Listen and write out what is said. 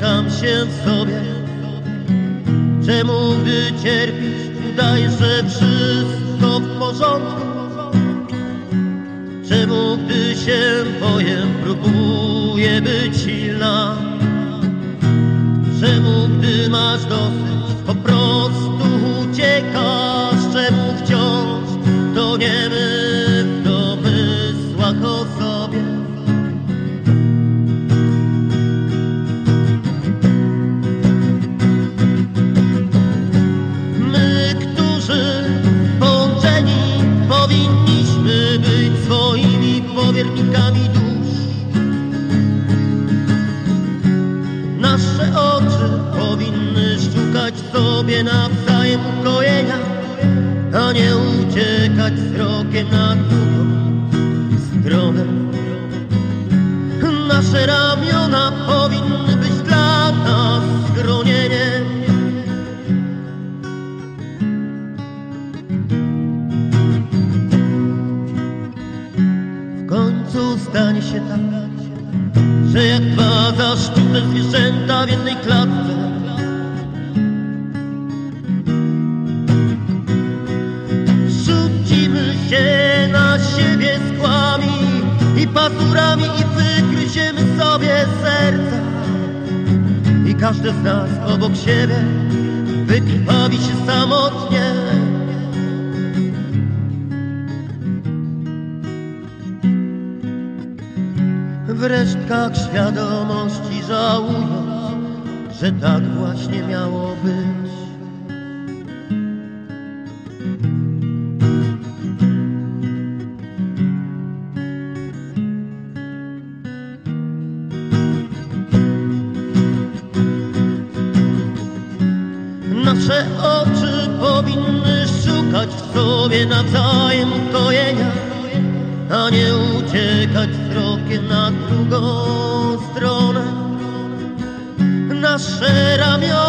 się w sobie. Czemu gdy cierpisz, udajesz, że wszystko w porządku? Czemu gdy się boję, próbuję być silna? Czemu gdy masz dosyć, po prostu dusz. Nasze oczy powinny szukać sobie nawzajem ukojenia, a nie uciekać wzrokiem na drugą stronę. Nasze ramiona powinny się tak, że jak dwa zaszczute zwierzęta w jednej klatce. Rzucimy się na siebie skłami i pazurami i wygryziemy sobie serca. I każdy z nas obok siebie wykrwawi się samotnie w resztkach świadomości żałując, że tak właśnie miało być. Nasze oczy powinny szukać w sobie nawzajem ukojenia a nie uciekać wzrokiem na drugą stronę. Nasze ramiona